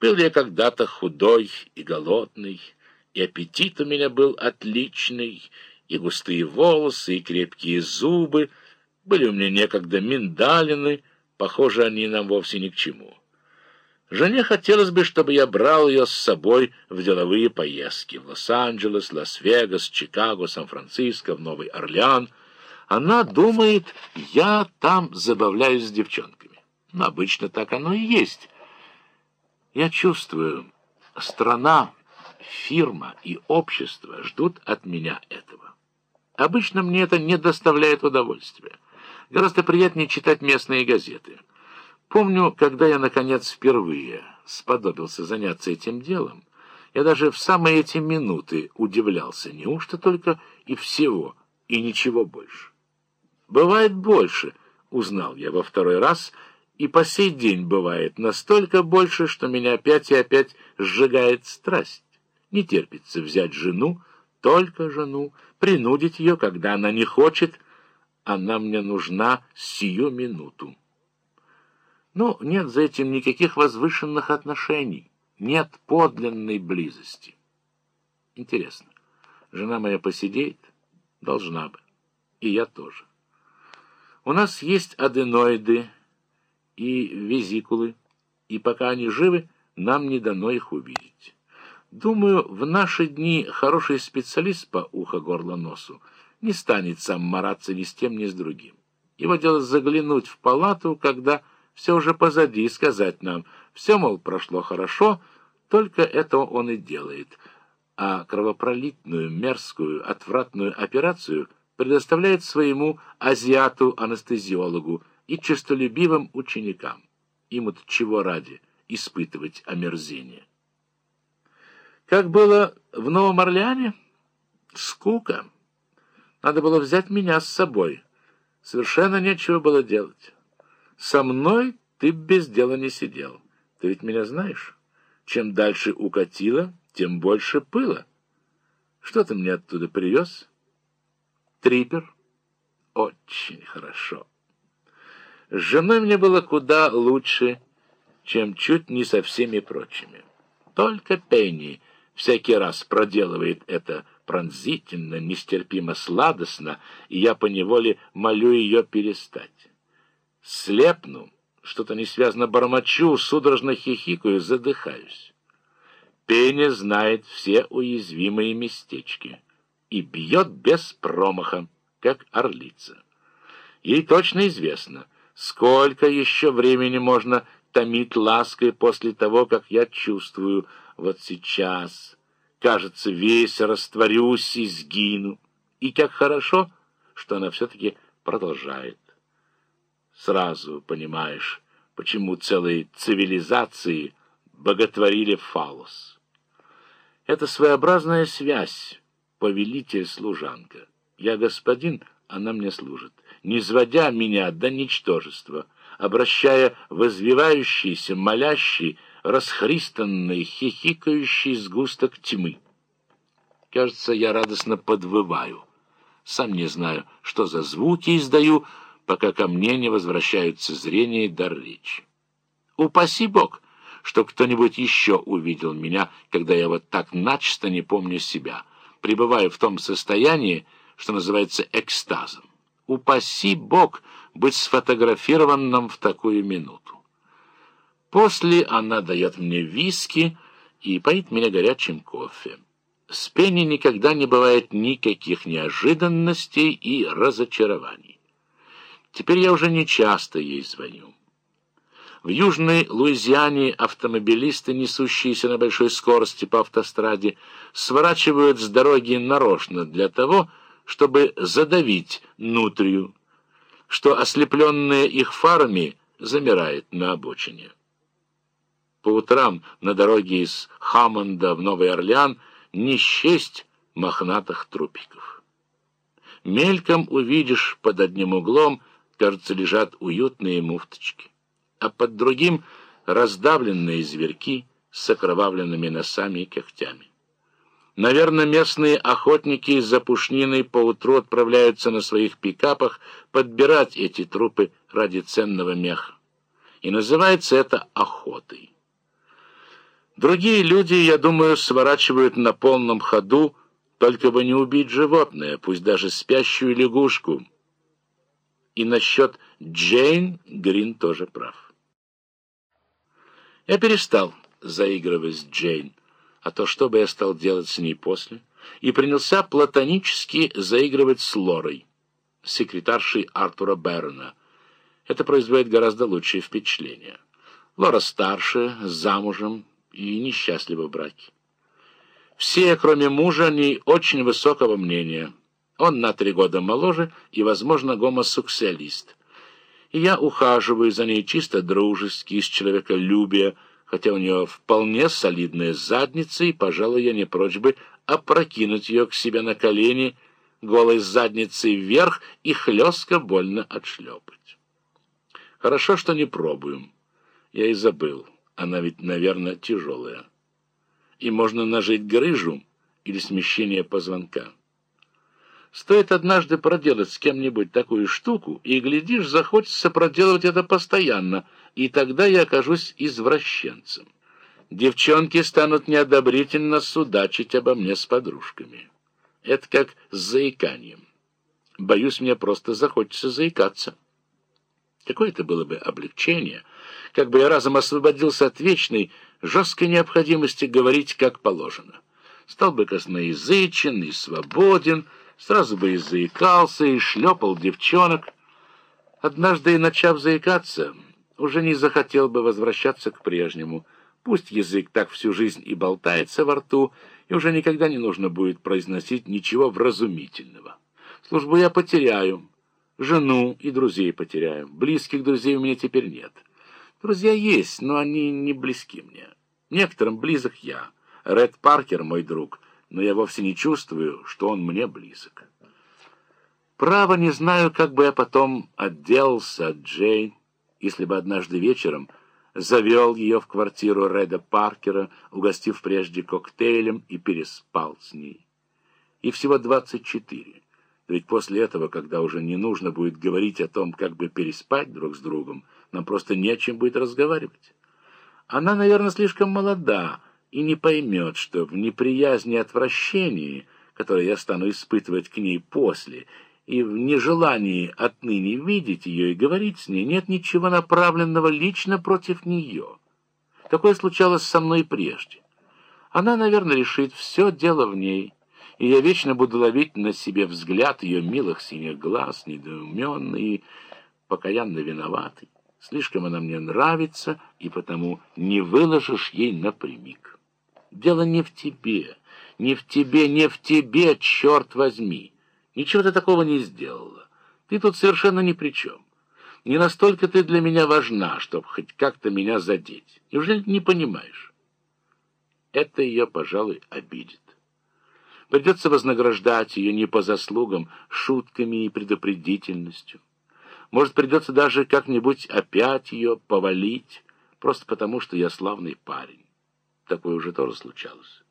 Был я когда-то худой и голодный, и аппетит у меня был отличный, и густые волосы, и крепкие зубы. Были у меня некогда миндалины, похоже, они нам вовсе ни к чему. Жене хотелось бы, чтобы я брал ее с собой в деловые поездки в Лос-Анджелес, Лас-Вегас, Чикаго, Сан-Франциско, в Новый Орлеан. Она думает, я там забавляюсь с девчонками. Но обычно так оно и есть. Я чувствую, страна, фирма и общество ждут от меня этого. Обычно мне это не доставляет удовольствия. Гораздо приятнее читать местные газеты. Помню, когда я, наконец, впервые сподобился заняться этим делом, я даже в самые эти минуты удивлялся, неужто только и всего, и ничего больше. Бывает больше, узнал я во второй раз, и по сей день бывает настолько больше, что меня опять и опять сжигает страсть. Не терпится взять жену, только жену, принудить ее, когда она не хочет, она мне нужна сию минуту. Но нет за этим никаких возвышенных отношений, нет подлинной близости. Интересно, жена моя посидеет? Должна бы. И я тоже. У нас есть аденоиды и визикулы, и пока они живы, нам не дано их увидеть. Думаю, в наши дни хороший специалист по ухо-горло-носу не станет сам мараться ни с тем, ни с другим. Его дело заглянуть в палату, когда все уже позади, и сказать нам, все, мол, прошло хорошо, только это он и делает, а кровопролитную, мерзкую, отвратную операцию предоставляет своему азиату-анестезиологу и честолюбивым ученикам. Им-то чего ради испытывать омерзение. Как было в Новом Орлеане? Скука. Надо было взять меня с собой. Совершенно нечего было делать. Со мной ты без дела не сидел. Ты ведь меня знаешь. Чем дальше укатило, тем больше пыла. Что ты мне оттуда привез? Трипер? Очень хорошо. С женой мне было куда лучше, чем чуть не со всеми прочими. Только Пенни всякий раз проделывает это пронзительно, нестерпимо сладостно, и я поневоле молю ее перестать. Слепну, что-то несвязно бормочу, судорожно хихикаю, задыхаюсь. Пеня знает все уязвимые местечки и бьет без промаха, как орлица. Ей точно известно, сколько еще времени можно томить лаской после того, как я чувствую вот сейчас. Кажется, весь растворюсь и сгину. И как хорошо, что она все-таки продолжает сразу понимаешь, почему целые цивилизации боготворили фалос. Это своеобразная связь, повелитель-служанка. Я господин, она мне служит, не сводя меня до ничтожества, обращая в извивающийся, молящий, расхристанный, хихикающий сгусток тьмы. Кажется, я радостно подвываю. Сам не знаю, что за звуки издаю, пока ко мне не возвращаются зрение и дар речи. Упаси Бог, что кто-нибудь еще увидел меня, когда я вот так начисто не помню себя, пребываю в том состоянии, что называется экстазом. Упаси Бог быть сфотографированным в такую минуту. После она дает мне виски и поит меня горячим кофе. С Пенни никогда не бывает никаких неожиданностей и разочарований. Теперь я уже не часто ей звоню. В Южной Луизиане автомобилисты, несущиеся на большой скорости по автостраде, сворачивают с дороги нарочно для того, чтобы задавить нутрию, что, ослепленная их фарами, замирает на обочине. По утрам на дороге из Хаммонда в Новый Орлеан не счесть мохнатых трупиков. Мельком увидишь под одним углом кажется, лежат уютные муфточки, а под другим раздавленные зверьки с окровавленными носами и когтями. Наверное, местные охотники из запушнины поутру отправляются на своих пикапах подбирать эти трупы ради ценного меха. И называется это охотой. Другие люди, я думаю, сворачивают на полном ходу, только бы не убить животное, пусть даже спящую лягушку. И насчет Джейн Грин тоже прав. Я перестал заигрывать с Джейн, а то что бы я стал делать с ней после, и принялся платонически заигрывать с Лорой, секретаршей Артура Бэрона. Это производит гораздо лучшее впечатление. Лора старше, замужем и несчастлива в браке. Все, кроме мужа, они очень высокого мнения. Он на три года моложе и, возможно, гомосексуалист. И я ухаживаю за ней чисто дружески, из человеколюбия, хотя у нее вполне солидная задница, и, пожалуй, я не прочь бы опрокинуть ее к себе на колени, голой задницей вверх и хлестко больно отшлепать. Хорошо, что не пробуем. Я и забыл. Она ведь, наверное, тяжелая и можно нажить грыжу или смещение позвонка. Стоит однажды проделать с кем-нибудь такую штуку, и, глядишь, захочется проделывать это постоянно, и тогда я окажусь извращенцем. Девчонки станут неодобрительно судачить обо мне с подружками. Это как с заиканием. Боюсь, мне просто захочется заикаться. Какое это было бы облегчение, как бы я разом освободился от вечной, жесткой необходимости говорить как положено. Стал бы косноязычен и свободен, сразу бы и заикался, и шлепал девчонок. Однажды, и начав заикаться, уже не захотел бы возвращаться к прежнему. Пусть язык так всю жизнь и болтается во рту, и уже никогда не нужно будет произносить ничего вразумительного. Службу я потеряю, жену и друзей потеряю. Близких друзей у меня теперь нет. Друзья есть, но они не близки мне. Некоторым близок я. Ред Паркер мой друг, но я вовсе не чувствую, что он мне близок. Право не знаю, как бы я потом отделался от Джейн, если бы однажды вечером завел ее в квартиру Реда Паркера, угостив прежде коктейлем и переспал с ней. И всего двадцать четыре. Ведь после этого, когда уже не нужно будет говорить о том, как бы переспать друг с другом, нам просто не о чем будет разговаривать. Она, наверное, слишком молода и не поймет, что в неприязни и отвращении, которое я стану испытывать к ней после, и в нежелании отныне видеть ее и говорить с ней, нет ничего направленного лично против нее. Такое случалось со мной прежде. Она, наверное, решит, все дело в ней, и я вечно буду ловить на себе взгляд ее милых синих глаз, недоуменный и покаянно виноватый. Слишком она мне нравится, и потому не выложишь ей напрямик. Дело не в тебе, не в тебе, не в тебе, черт возьми. Ничего ты такого не сделала. Ты тут совершенно ни при чем. Не настолько ты для меня важна, чтобы хоть как-то меня задеть. Неужели ты не понимаешь? Это ее, пожалуй, обидит. Придется вознаграждать ее не по заслугам, шутками и предупредительностью. Может, придется даже как-нибудь опять ее повалить, просто потому, что я славный парень. Такое уже тоже случалось.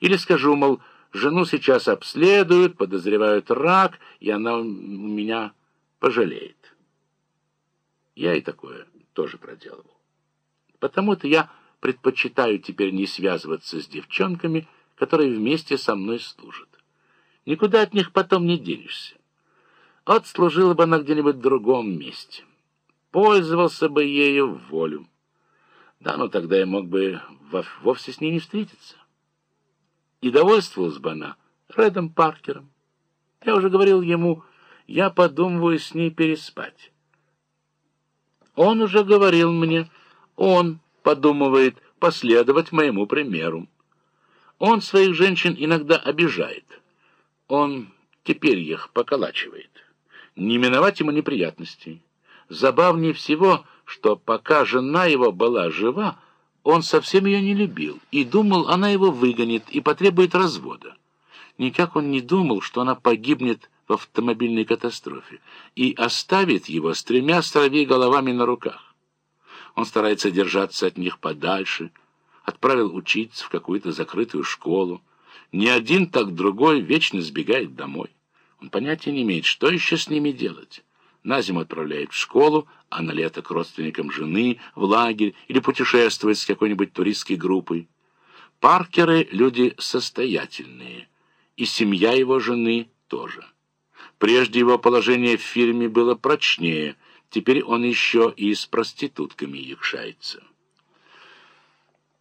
Или скажу, мол, жену сейчас обследуют, подозревают рак, и она у меня пожалеет. Я и такое тоже проделывал. Потому-то я предпочитаю теперь не связываться с девчонками, которые вместе со мной служат. Никуда от них потом не денешься. Отслужила бы она где-нибудь в другом месте. Пользовался бы ею волю. Да, но тогда я мог бы вовсе с ней не встретиться. И довольствовалась бы она Редом Паркером. Я уже говорил ему, я подумываю с ней переспать. Он уже говорил мне, он подумывает последовать моему примеру. Он своих женщин иногда обижает. Он теперь их поколачивает не миновать ему неприятностей. Забавнее всего, что пока жена его была жива, он совсем ее не любил и думал, она его выгонит и потребует развода. Никак он не думал, что она погибнет в автомобильной катастрофе и оставит его с тремя строви головами на руках. Он старается держаться от них подальше, отправил учиться в какую-то закрытую школу. Ни один, так другой вечно сбегает домой. Он понятия не имеет, что еще с ними делать. На зиму отправляет в школу, а на лето к родственникам жены, в лагерь или путешествует с какой-нибудь туристской группой. Паркеры – люди состоятельные, и семья его жены тоже. Прежде его положение в фирме было прочнее, теперь он еще и с проститутками якшается.